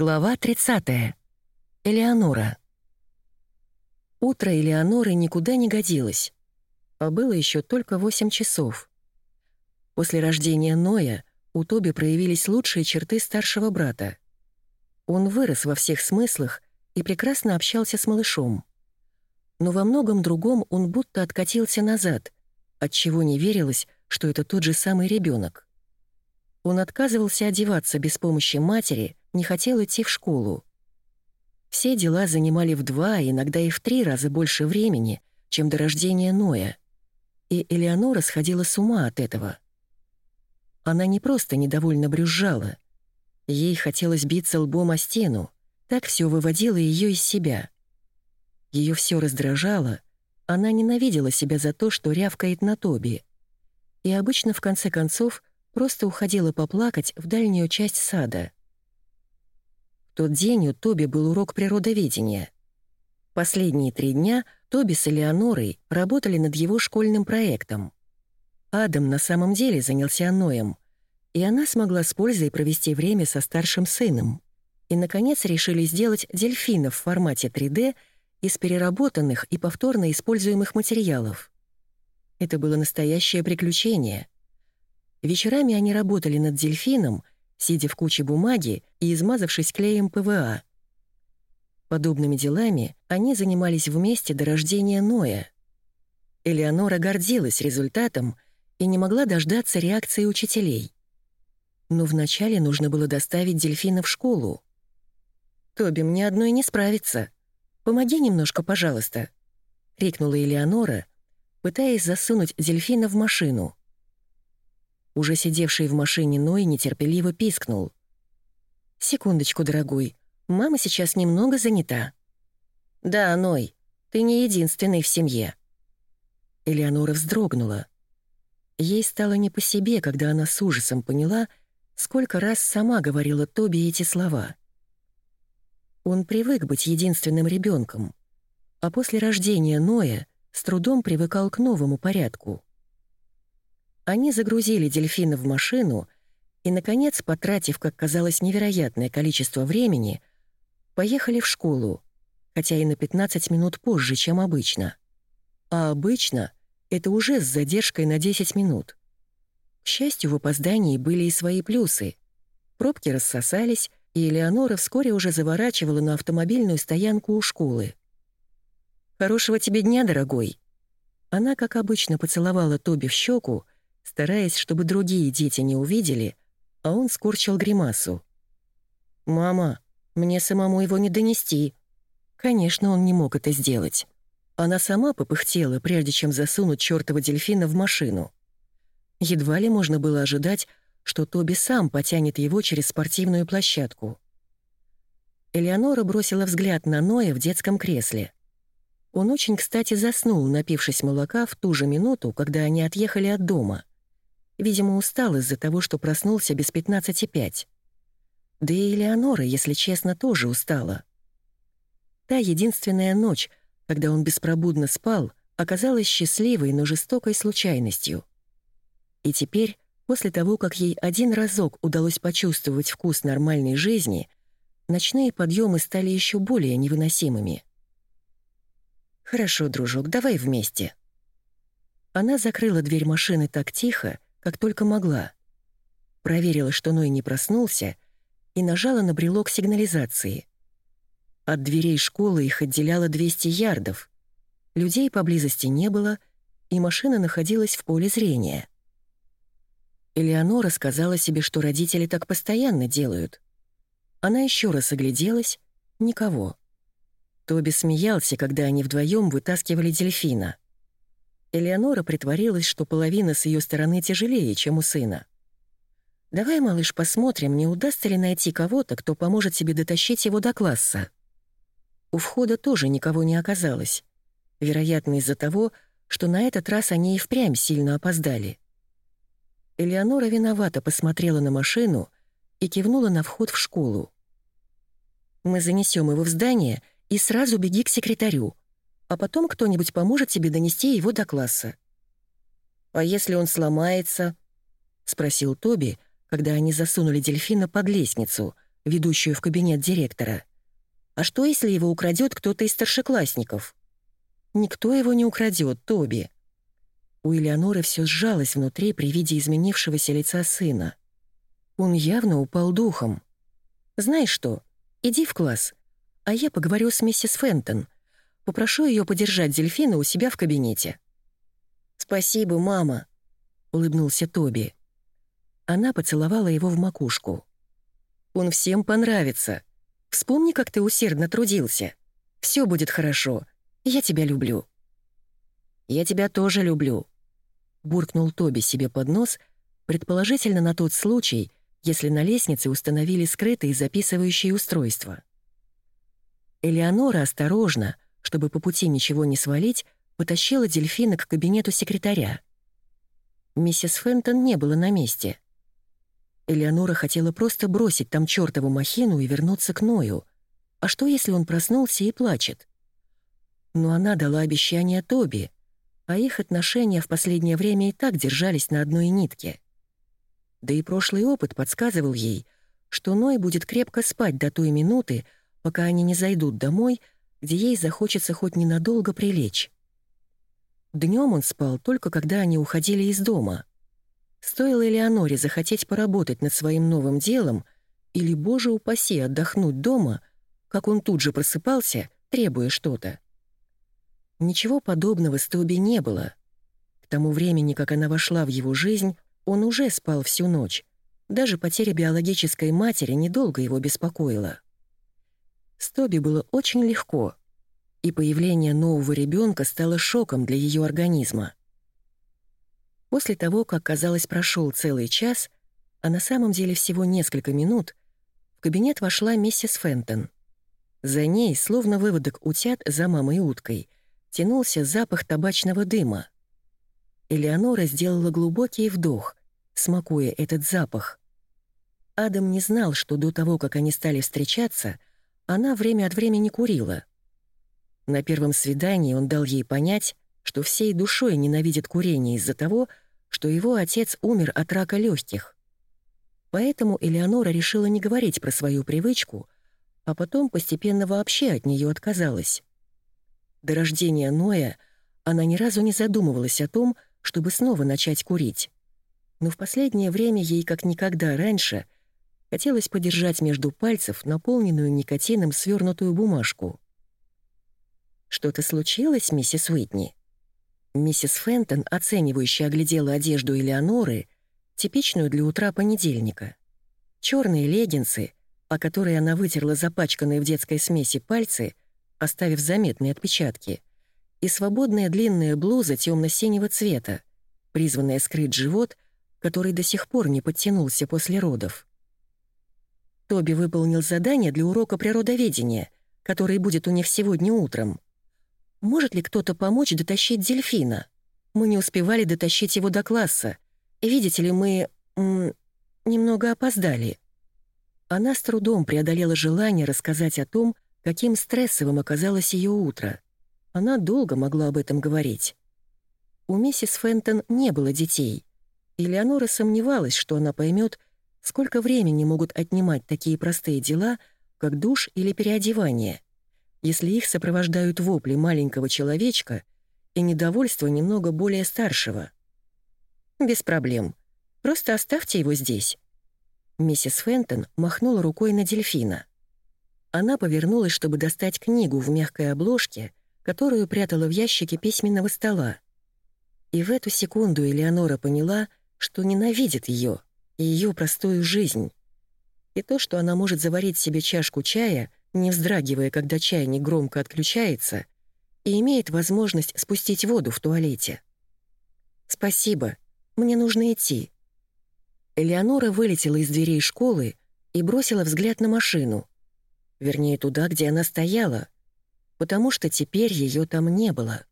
Глава 30. Элеонора. Утро Элеоноры никуда не годилось, а было еще только 8 часов. После рождения Ноя у Тоби проявились лучшие черты старшего брата. Он вырос во всех смыслах и прекрасно общался с малышом. Но во многом другом он будто откатился назад, отчего не верилось, что это тот же самый ребенок. Он отказывался одеваться без помощи матери — не хотел идти в школу. Все дела занимали в два, иногда и в три раза больше времени, чем до рождения Ноя. И Элеонора сходила с ума от этого. Она не просто недовольно брюзжала. Ей хотелось биться лбом о стену, так все выводило ее из себя. Ее все раздражало, она ненавидела себя за то, что рявкает на Тоби. И обычно, в конце концов, просто уходила поплакать в дальнюю часть сада — тот день у Тоби был урок природоведения. Последние три дня Тоби с Элеонорой работали над его школьным проектом. Адам на самом деле занялся Ноем, и она смогла с пользой провести время со старшим сыном. И, наконец, решили сделать дельфинов в формате 3D из переработанных и повторно используемых материалов. Это было настоящее приключение. Вечерами они работали над дельфином — сидя в куче бумаги и измазавшись клеем ПВА. Подобными делами они занимались вместе до рождения Ноя. Элеонора гордилась результатом и не могла дождаться реакции учителей. Но вначале нужно было доставить дельфина в школу. «Тоби, мне одной не справиться. Помоги немножко, пожалуйста», — крикнула Элеонора, пытаясь засунуть дельфина в машину. Уже сидевший в машине Ной нетерпеливо пискнул. «Секундочку, дорогой. Мама сейчас немного занята». «Да, Ной, ты не единственный в семье». Элеонора вздрогнула. Ей стало не по себе, когда она с ужасом поняла, сколько раз сама говорила Тоби эти слова. Он привык быть единственным ребенком, а после рождения Ноя с трудом привыкал к новому порядку. Они загрузили дельфина в машину и, наконец, потратив, как казалось, невероятное количество времени, поехали в школу, хотя и на 15 минут позже, чем обычно. А обычно это уже с задержкой на 10 минут. К счастью, в опоздании были и свои плюсы. Пробки рассосались, и Элеонора вскоре уже заворачивала на автомобильную стоянку у школы. «Хорошего тебе дня, дорогой!» Она, как обычно, поцеловала Тоби в щеку, стараясь, чтобы другие дети не увидели, а он скорчил гримасу. «Мама, мне самому его не донести». Конечно, он не мог это сделать. Она сама попыхтела, прежде чем засунуть чёртова дельфина в машину. Едва ли можно было ожидать, что Тоби сам потянет его через спортивную площадку. Элеонора бросила взгляд на Ноя в детском кресле. Он очень кстати заснул, напившись молока в ту же минуту, когда они отъехали от дома. Видимо, устал из-за того, что проснулся без пятнадцати пять. Да и Элеонора, если честно, тоже устала. Та единственная ночь, когда он беспробудно спал, оказалась счастливой, но жестокой случайностью. И теперь, после того, как ей один разок удалось почувствовать вкус нормальной жизни, ночные подъемы стали еще более невыносимыми. «Хорошо, дружок, давай вместе». Она закрыла дверь машины так тихо, как только могла. Проверила, что Ной не проснулся, и нажала на брелок сигнализации. От дверей школы их отделяло 200 ярдов. Людей поблизости не было, и машина находилась в поле зрения. Элеонора сказала себе, что родители так постоянно делают. Она еще раз огляделась — никого. Тоби смеялся, когда они вдвоем вытаскивали дельфина — Элеонора притворилась, что половина с ее стороны тяжелее, чем у сына. «Давай, малыш, посмотрим, не удастся ли найти кого-то, кто поможет себе дотащить его до класса». У входа тоже никого не оказалось. Вероятно, из-за того, что на этот раз они и впрямь сильно опоздали. Элеонора виновато посмотрела на машину и кивнула на вход в школу. «Мы занесем его в здание и сразу беги к секретарю а потом кто-нибудь поможет тебе донести его до класса». «А если он сломается?» — спросил Тоби, когда они засунули дельфина под лестницу, ведущую в кабинет директора. «А что, если его украдет кто-то из старшеклассников?» «Никто его не украдет, Тоби». У Элеоноры все сжалось внутри при виде изменившегося лица сына. Он явно упал духом. «Знаешь что, иди в класс, а я поговорю с миссис Фентон. Попрошу ее подержать дельфина у себя в кабинете». «Спасибо, мама», — улыбнулся Тоби. Она поцеловала его в макушку. «Он всем понравится. Вспомни, как ты усердно трудился. Все будет хорошо. Я тебя люблю». «Я тебя тоже люблю», — буркнул Тоби себе под нос, предположительно на тот случай, если на лестнице установили скрытые записывающие устройства. Элеонора осторожно, чтобы по пути ничего не свалить, потащила дельфина к кабинету секретаря. Миссис Фентон не было на месте. Элеонора хотела просто бросить там чёртову махину и вернуться к Ною. А что, если он проснулся и плачет? Но она дала обещание Тоби, а их отношения в последнее время и так держались на одной нитке. Да и прошлый опыт подсказывал ей, что Ной будет крепко спать до той минуты, пока они не зайдут домой, где ей захочется хоть ненадолго прилечь. Днем он спал только когда они уходили из дома. Стоило Элеоноре захотеть поработать над своим новым делом или, боже упаси, отдохнуть дома, как он тут же просыпался, требуя что-то. Ничего подобного с Тоби не было. К тому времени, как она вошла в его жизнь, он уже спал всю ночь. Даже потеря биологической матери недолго его беспокоила. С Тоби было очень легко, и появление нового ребенка стало шоком для ее организма. После того, как, казалось, прошел целый час, а на самом деле всего несколько минут, в кабинет вошла миссис Фентон. За ней, словно выводок утят за мамой уткой, тянулся запах табачного дыма. Элеонора сделала глубокий вдох, смакуя этот запах. Адам не знал, что до того, как они стали встречаться, она время от времени курила. На первом свидании он дал ей понять, что всей душой ненавидит курение из-за того, что его отец умер от рака легких. Поэтому Элеонора решила не говорить про свою привычку, а потом постепенно вообще от нее отказалась. До рождения Ноя она ни разу не задумывалась о том, чтобы снова начать курить. Но в последнее время ей, как никогда раньше, хотелось подержать между пальцев наполненную никотином свернутую бумажку. «Что-то случилось, миссис Уитни?» Миссис Фентон, оценивающе оглядела одежду Элеоноры, типичную для утра понедельника. Черные леггинсы, о которые она вытерла запачканные в детской смеси пальцы, оставив заметные отпечатки, и свободная длинная блуза темно-синего цвета, призванная скрыть живот, который до сих пор не подтянулся после родов. Тоби выполнил задание для урока природоведения, который будет у них сегодня утром. Может ли кто-то помочь дотащить дельфина? Мы не успевали дотащить его до класса. Видите ли, мы... М, немного опоздали. Она с трудом преодолела желание рассказать о том, каким стрессовым оказалось ее утро. Она долго могла об этом говорить. У миссис Фентон не было детей, и Леонора сомневалась, что она поймет, сколько времени могут отнимать такие простые дела, как душ или переодевание — если их сопровождают вопли маленького человечка и недовольство немного более старшего. «Без проблем. Просто оставьте его здесь». Миссис Фентон махнула рукой на дельфина. Она повернулась, чтобы достать книгу в мягкой обложке, которую прятала в ящике письменного стола. И в эту секунду Элеонора поняла, что ненавидит ее ее простую жизнь. И то, что она может заварить себе чашку чая — не вздрагивая, когда чайник громко отключается, и имеет возможность спустить воду в туалете. «Спасибо, мне нужно идти». Элеонора вылетела из дверей школы и бросила взгляд на машину. Вернее, туда, где она стояла, потому что теперь ее там не было.